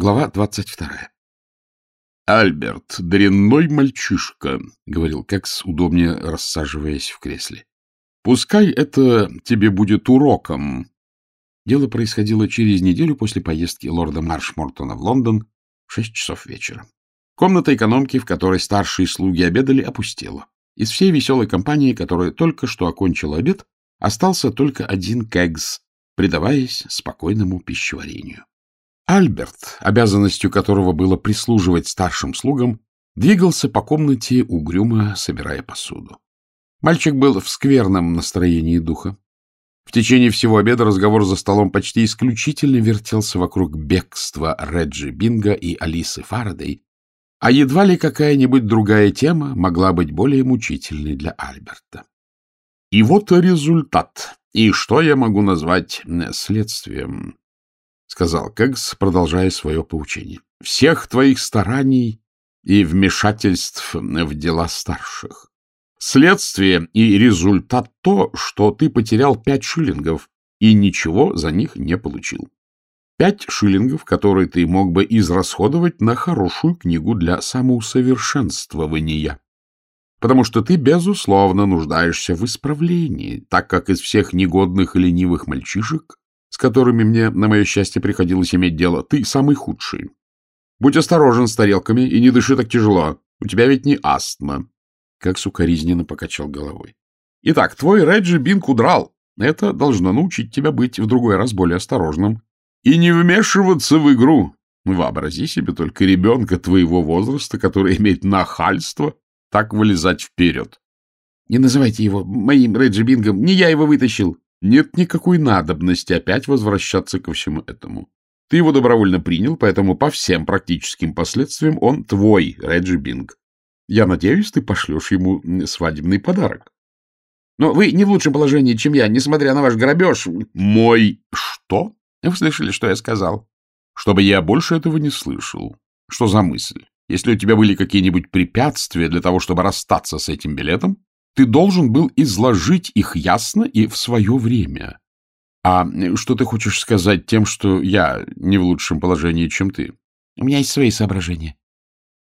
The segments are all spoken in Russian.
Глава двадцать вторая. «Альберт, дрянной мальчишка», — говорил Кекс, удобнее рассаживаясь в кресле. «Пускай это тебе будет уроком». Дело происходило через неделю после поездки лорда Маршмортона в Лондон в шесть часов вечера. Комната экономки, в которой старшие слуги обедали, опустела. Из всей веселой компании, которая только что окончила обед, остался только один Кегс, предаваясь спокойному пищеварению. Альберт, обязанностью которого было прислуживать старшим слугам, двигался по комнате угрюмо, собирая посуду. Мальчик был в скверном настроении духа. В течение всего обеда разговор за столом почти исключительно вертелся вокруг бегства Реджи Бинга и Алисы Фарадей, а едва ли какая-нибудь другая тема могла быть более мучительной для Альберта. И вот результат. И что я могу назвать следствием? — сказал Кэгс, продолжая свое поучение. — Всех твоих стараний и вмешательств в дела старших. Следствие и результат то, что ты потерял пять шиллингов и ничего за них не получил. Пять шиллингов, которые ты мог бы израсходовать на хорошую книгу для самоусовершенствования. Потому что ты, безусловно, нуждаешься в исправлении, так как из всех негодных и ленивых мальчишек, с которыми мне, на мое счастье, приходилось иметь дело, ты самый худший. Будь осторожен с тарелками и не дыши так тяжело. У тебя ведь не астма. Как сукоризненно покачал головой. Итак, твой Реджи Бинг удрал. Это должно научить тебя быть в другой раз более осторожным и не вмешиваться в игру. Вообрази себе только ребенка твоего возраста, который имеет нахальство так вылезать вперед. Не называйте его моим Реджи Бингом, не я его вытащил. Нет никакой надобности опять возвращаться ко всему этому. Ты его добровольно принял, поэтому по всем практическим последствиям он твой, Реджи Бинг. Я надеюсь, ты пошлешь ему свадебный подарок. Но вы не в лучшем положении, чем я, несмотря на ваш грабеж. Мой что? Вы слышали, что я сказал? Чтобы я больше этого не слышал. Что за мысль? Если у тебя были какие-нибудь препятствия для того, чтобы расстаться с этим билетом, ты должен был изложить их ясно и в свое время. А что ты хочешь сказать тем, что я не в лучшем положении, чем ты? У меня есть свои соображения.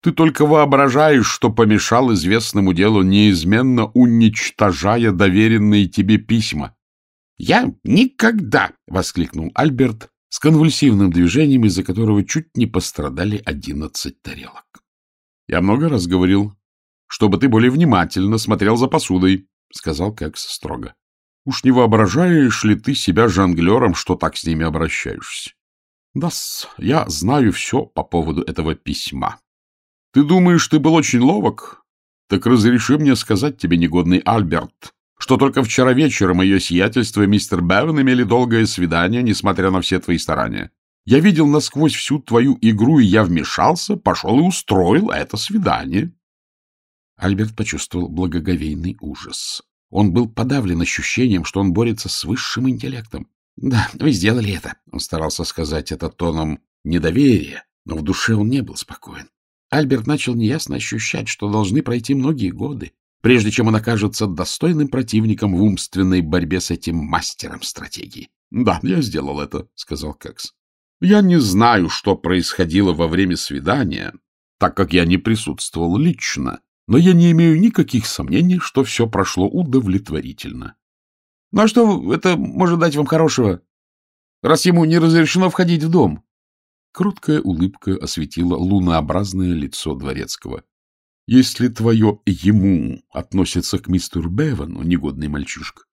Ты только воображаешь, что помешал известному делу, неизменно уничтожая доверенные тебе письма. «Я никогда!» — воскликнул Альберт с конвульсивным движением, из-за которого чуть не пострадали одиннадцать тарелок. «Я много раз говорил, чтобы ты более внимательно смотрел за посудой», — сказал Кекс строго. «Уж не воображаешь ли ты себя жонглером, что так с ними обращаешься?» да я знаю все по поводу этого письма. Ты думаешь, ты был очень ловок? Так разреши мне сказать тебе, негодный Альберт, что только вчера вечером ее сиятельство и мистер Бевен имели долгое свидание, несмотря на все твои старания. Я видел насквозь всю твою игру, и я вмешался, пошел и устроил это свидание. Альберт почувствовал благоговейный ужас. Он был подавлен ощущением, что он борется с высшим интеллектом. — Да, вы сделали это, — он старался сказать это тоном недоверия, но в душе он не был спокоен. Альберт начал неясно ощущать, что должны пройти многие годы, прежде чем он окажется достойным противником в умственной борьбе с этим мастером стратегии. — Да, я сделал это, — сказал Кекс. — Я не знаю, что происходило во время свидания, так как я не присутствовал лично, но я не имею никаких сомнений, что все прошло удовлетворительно. — Ну а что это может дать вам хорошего, раз ему не разрешено входить в дом? Круткая улыбка осветила лунообразное лицо дворецкого. Если твое «ему» относится к мистеру Бевану, негодный мальчишка,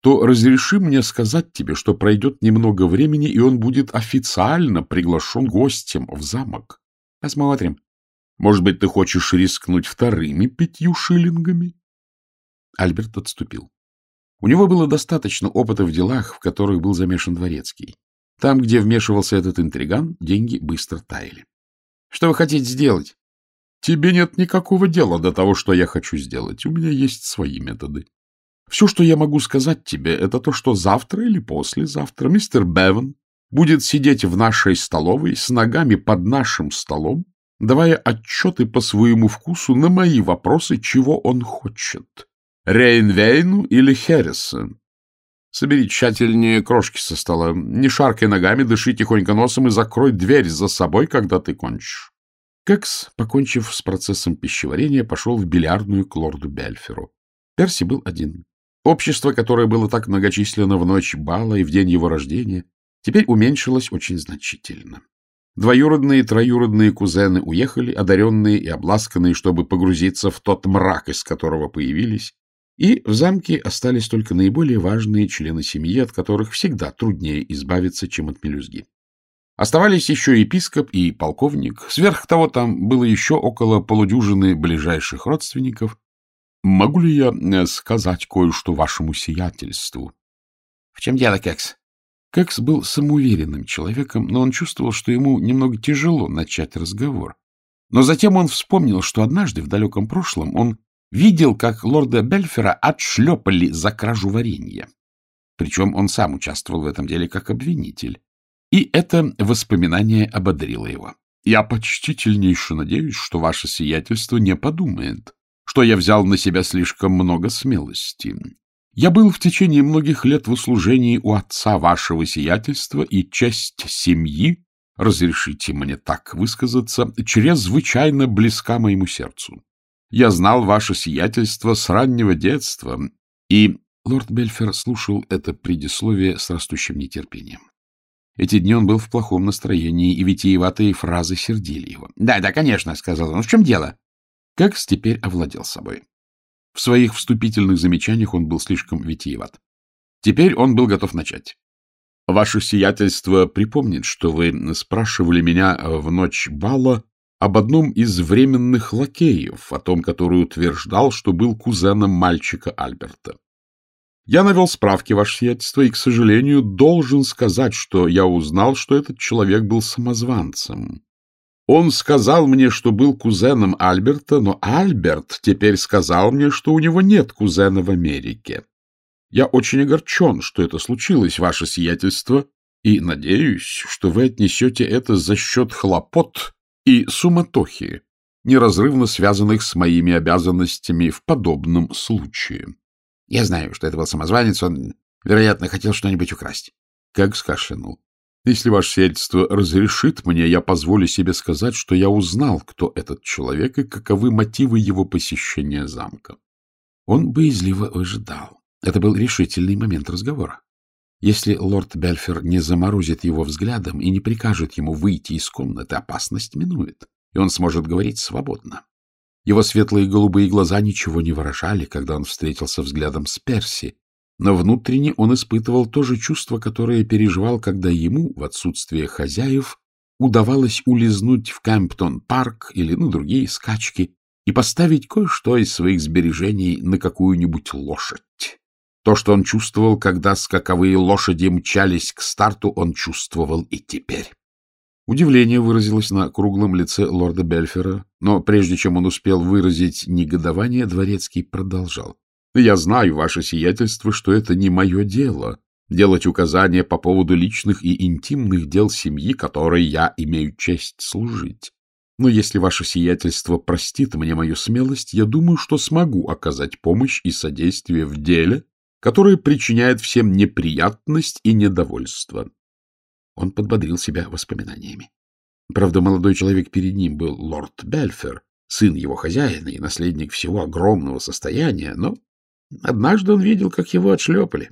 то разреши мне сказать тебе, что пройдет немного времени, и он будет официально приглашен гостем в замок. Посмотрим. Может быть, ты хочешь рискнуть вторыми пятью шиллингами? Альберт отступил. У него было достаточно опыта в делах, в которых был замешан дворецкий. Там, где вмешивался этот интриган, деньги быстро таяли. — Что вы хотите сделать? Тебе нет никакого дела до того, что я хочу сделать. У меня есть свои методы. Все, что я могу сказать тебе, это то, что завтра или послезавтра мистер Беван будет сидеть в нашей столовой с ногами под нашим столом, давая отчеты по своему вкусу на мои вопросы, чего он хочет. Рейнвейну или Херрисон. Собери тщательнее крошки со стола. Не шаркай ногами, дыши тихонько носом и закрой дверь за собой, когда ты кончишь. Кекс, покончив с процессом пищеварения, пошел в бильярдную к лорду Бельферу. Перси был один. Общество, которое было так многочисленно в ночь бала и в день его рождения, теперь уменьшилось очень значительно. Двоюродные и троюродные кузены уехали, одаренные и обласканные, чтобы погрузиться в тот мрак, из которого появились, и в замке остались только наиболее важные члены семьи, от которых всегда труднее избавиться, чем от мелюзги. Оставались еще епископ и полковник. Сверх того, там было еще около полудюжины ближайших родственников. Могу ли я э, сказать кое-что вашему сиятельству? — В чем дело, Кекс? Кекс был самоуверенным человеком, но он чувствовал, что ему немного тяжело начать разговор. Но затем он вспомнил, что однажды в далеком прошлом он видел, как лорда Бельфера отшлепали за кражу варенья. Причем он сам участвовал в этом деле как обвинитель. И это воспоминание ободрило его. «Я почтительнейше надеюсь, что ваше сиятельство не подумает, что я взял на себя слишком много смелости. Я был в течение многих лет в услужении у отца вашего сиятельства, и честь семьи, разрешите мне так высказаться, чрезвычайно близка моему сердцу. Я знал ваше сиятельство с раннего детства, и лорд Бельфер слушал это предисловие с растущим нетерпением. Эти дни он был в плохом настроении, и витиеватые фразы сердили его. — Да, да, конечно, — сказал он. — В чем дело? Кекс теперь овладел собой. В своих вступительных замечаниях он был слишком витиеват. Теперь он был готов начать. — Ваше сиятельство припомнит, что вы спрашивали меня в ночь бала об одном из временных лакеев, о том, который утверждал, что был кузеном мальчика Альберта. Я навел справки, ваше сиятельство, и, к сожалению, должен сказать, что я узнал, что этот человек был самозванцем. Он сказал мне, что был кузеном Альберта, но Альберт теперь сказал мне, что у него нет кузена в Америке. Я очень огорчен, что это случилось, ваше сиятельство, и надеюсь, что вы отнесете это за счет хлопот, и суматохи, неразрывно связанных с моими обязанностями в подобном случае. Я знаю, что это был самозванец, он, вероятно, хотел что-нибудь украсть. Как скашлянул. Если ваше сельство разрешит мне, я позволю себе сказать, что я узнал, кто этот человек и каковы мотивы его посещения замка. Он боязливо ожидал. Это был решительный момент разговора. Если лорд Бельфер не заморозит его взглядом и не прикажет ему выйти из комнаты, опасность минует, и он сможет говорить свободно. Его светлые голубые глаза ничего не выражали, когда он встретился взглядом с Перси, но внутренне он испытывал то же чувство, которое переживал, когда ему, в отсутствие хозяев, удавалось улизнуть в Кэмптон-парк или на ну, другие скачки и поставить кое-что из своих сбережений на какую-нибудь лошадь. То, что он чувствовал, когда скаковые лошади мчались к старту, он чувствовал и теперь. Удивление выразилось на круглом лице лорда Бельфера, но прежде чем он успел выразить негодование, Дворецкий продолжал. — Я знаю, ваше сиятельство, что это не мое дело — делать указания по поводу личных и интимных дел семьи, которой я имею честь служить. Но если ваше сиятельство простит мне мою смелость, я думаю, что смогу оказать помощь и содействие в деле, которое причиняет всем неприятность и недовольство. Он подбодрил себя воспоминаниями. Правда, молодой человек перед ним был лорд Бельфер, сын его хозяина и наследник всего огромного состояния, но однажды он видел, как его отшлепали.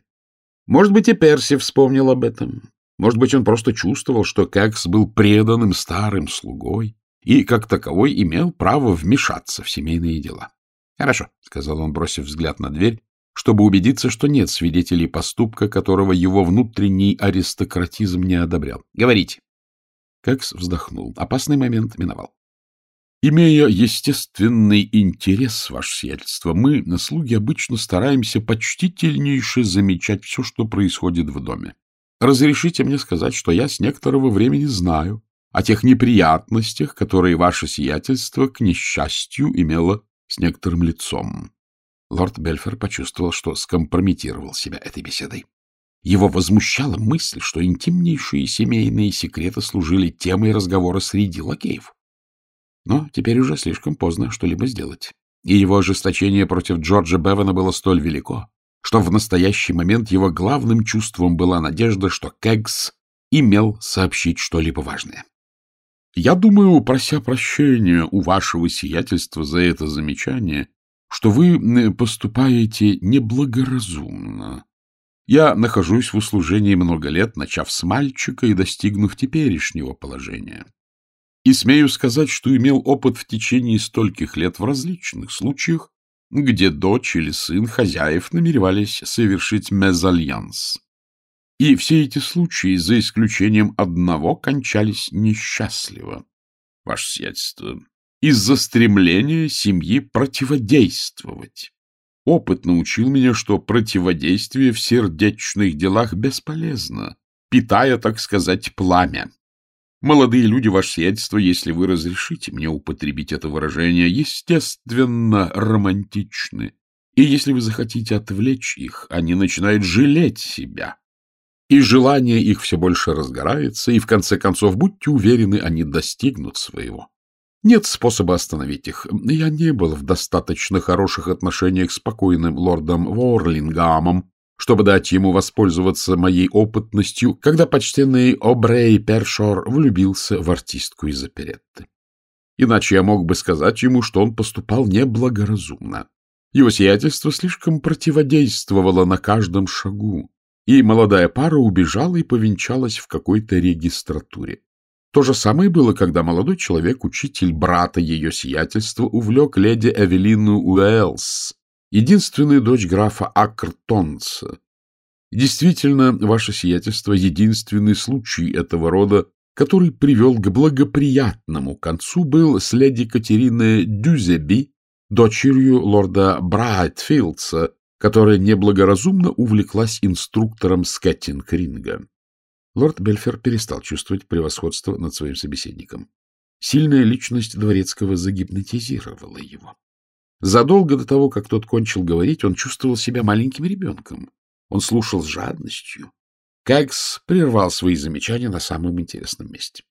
Может быть, и Перси вспомнил об этом. Может быть, он просто чувствовал, что Кекс был преданным старым слугой и, как таковой, имел право вмешаться в семейные дела. — Хорошо, — сказал он, бросив взгляд на дверь чтобы убедиться, что нет свидетелей поступка, которого его внутренний аристократизм не одобрял. Говорите. Кекс вздохнул. Опасный момент миновал. Имея естественный интерес, ваше сиятельство, мы, на слуги, обычно стараемся почтительнейше замечать все, что происходит в доме. Разрешите мне сказать, что я с некоторого времени знаю о тех неприятностях, которые ваше сиятельство, к несчастью, имело с некоторым лицом. Лорд Бельфер почувствовал, что скомпрометировал себя этой беседой. Его возмущала мысль, что интимнейшие семейные секреты служили темой разговора среди лакеев. Но теперь уже слишком поздно что-либо сделать. И его ожесточение против Джорджа Бевана было столь велико, что в настоящий момент его главным чувством была надежда, что Кэгс имел сообщить что-либо важное. Я думаю, прося прощения у вашего сиятельства за это замечание, что вы поступаете неблагоразумно. Я нахожусь в услужении много лет, начав с мальчика и достигнув теперешнего положения. И смею сказать, что имел опыт в течение стольких лет в различных случаях, где дочь или сын хозяев намеревались совершить мезальянс. И все эти случаи, за исключением одного, кончались несчастливо. Ваше сиятельство, из-за стремления семьи противодействовать. Опыт научил меня, что противодействие в сердечных делах бесполезно, питая, так сказать, пламя. Молодые люди, ваше сиятельство, если вы разрешите мне употребить это выражение, естественно, романтичны. И если вы захотите отвлечь их, они начинают жалеть себя. И желание их все больше разгорается, и в конце концов, будьте уверены, они достигнут своего. Нет способа остановить их. Я не был в достаточно хороших отношениях с покойным лордом Ворлингамом, чтобы дать ему воспользоваться моей опытностью, когда почтенный Обрей Першор влюбился в артистку из оперетты. Иначе я мог бы сказать ему, что он поступал неблагоразумно. Его сиятельство слишком противодействовало на каждом шагу, и молодая пара убежала и повенчалась в какой-то регистратуре. То же самое было, когда молодой человек, учитель брата ее сиятельства, увлек леди Эвелину Уэллс, единственную дочь графа Акртонца. Действительно, ваше сиятельство — единственный случай этого рода, который привел к благоприятному концу, был с леди Катериной Дюзеби, дочерью лорда Брайтфилдса, которая неблагоразумно увлеклась инструктором скеттинг-ринга. Лорд Бельфер перестал чувствовать превосходство над своим собеседником. Сильная личность Дворецкого загипнотизировала его. Задолго до того, как тот кончил говорить, он чувствовал себя маленьким ребенком. Он слушал с жадностью. Кэгс прервал свои замечания на самом интересном месте.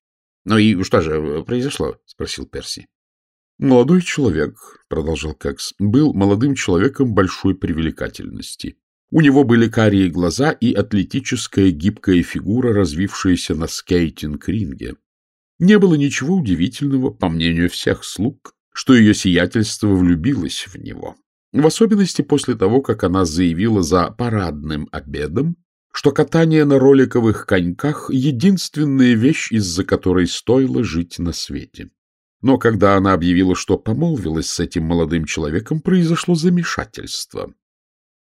— Ну и что же произошло? — спросил Перси. — Молодой человек, — продолжал Кэгс, — был молодым человеком большой привлекательности. У него были карие глаза и атлетическая гибкая фигура, развившаяся на скейтинг-ринге. Не было ничего удивительного, по мнению всех слуг, что ее сиятельство влюбилось в него. В особенности после того, как она заявила за парадным обедом, что катание на роликовых коньках — единственная вещь, из-за которой стоило жить на свете. Но когда она объявила, что помолвилась с этим молодым человеком, произошло замешательство.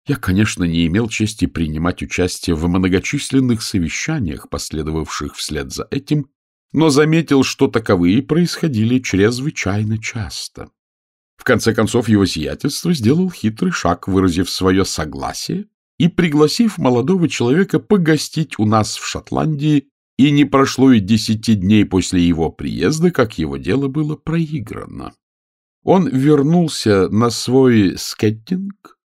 Я, конечно, не имел чести принимать участие в многочисленных совещаниях, последовавших вслед за этим, но заметил, что таковые происходили чрезвычайно часто. В конце концов, его сиятельство сделал хитрый шаг, выразив свое согласие и пригласив молодого человека погостить у нас в Шотландии, и не прошло и десяти дней после его приезда, как его дело было проиграно. Он вернулся на свой скеттинг,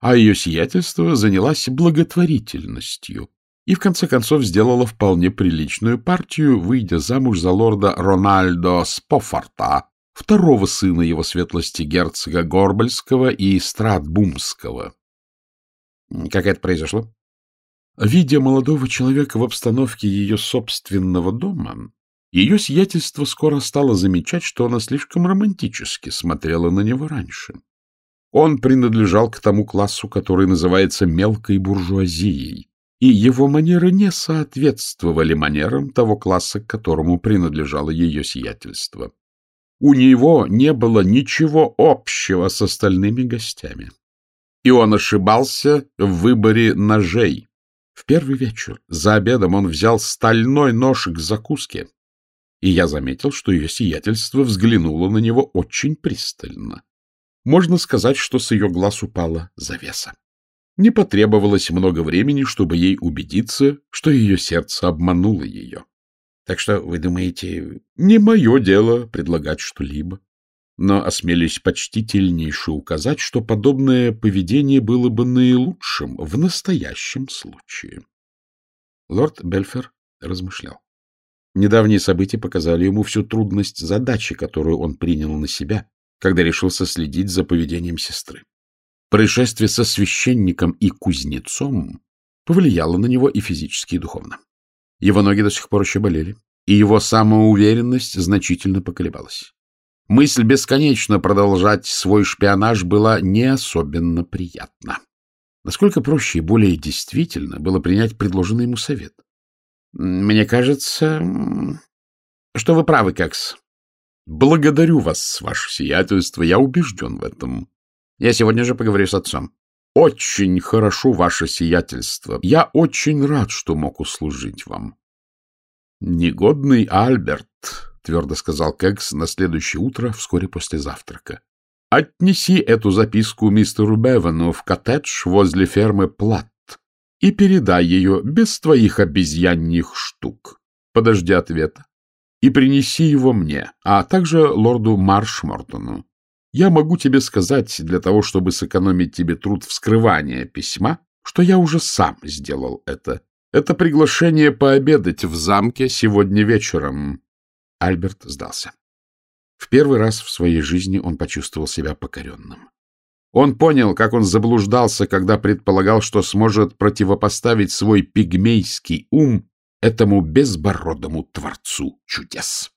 а ее сиятельство занялась благотворительностью и в конце концов сделала вполне приличную партию, выйдя замуж за лорда Рональдо Спофорта, второго сына его светлости герцога Горбальского и Стратбумского. Как это произошло? Видя молодого человека в обстановке ее собственного дома, ее сиятельство скоро стало замечать, что она слишком романтически смотрела на него раньше. Он принадлежал к тому классу, который называется мелкой буржуазией, и его манеры не соответствовали манерам того класса, к которому принадлежало ее сиятельство. У него не было ничего общего с остальными гостями. И он ошибался в выборе ножей. В первый вечер за обедом он взял стальной нож к закуске, и я заметил, что ее сиятельство взглянуло на него очень пристально. Можно сказать, что с ее глаз упала завеса. Не потребовалось много времени, чтобы ей убедиться, что ее сердце обмануло ее. Так что, вы думаете, не мое дело предлагать что-либо. Но осмелюсь почтительнейше указать, что подобное поведение было бы наилучшим в настоящем случае. Лорд Бельфер размышлял. Недавние события показали ему всю трудность задачи, которую он принял на себя, когда решился следить за поведением сестры. Происшествие со священником и кузнецом повлияло на него и физически, и духовно. Его ноги до сих пор еще болели, и его самоуверенность значительно поколебалась. Мысль бесконечно продолжать свой шпионаж была не особенно приятна. Насколько проще и более действительно было принять предложенный ему совет. — Мне кажется, что вы правы, Кекс. — Благодарю вас, ваше сиятельство, я убежден в этом. Я сегодня же поговорю с отцом. — Очень хорошо, ваше сиятельство. Я очень рад, что мог услужить вам. — Негодный Альберт, — твердо сказал Кекс на следующее утро, вскоре после завтрака. — Отнеси эту записку мистеру Бевану в коттедж возле фермы Плат и передай ее без твоих обезьяньих штук. Подожди ответа. И принеси его мне, а также лорду Маршмортону. Я могу тебе сказать, для того, чтобы сэкономить тебе труд вскрывания письма, что я уже сам сделал это. Это приглашение пообедать в замке сегодня вечером. Альберт сдался. В первый раз в своей жизни он почувствовал себя покоренным. Он понял, как он заблуждался, когда предполагал, что сможет противопоставить свой пигмейский ум этому безбородому творцу чудес.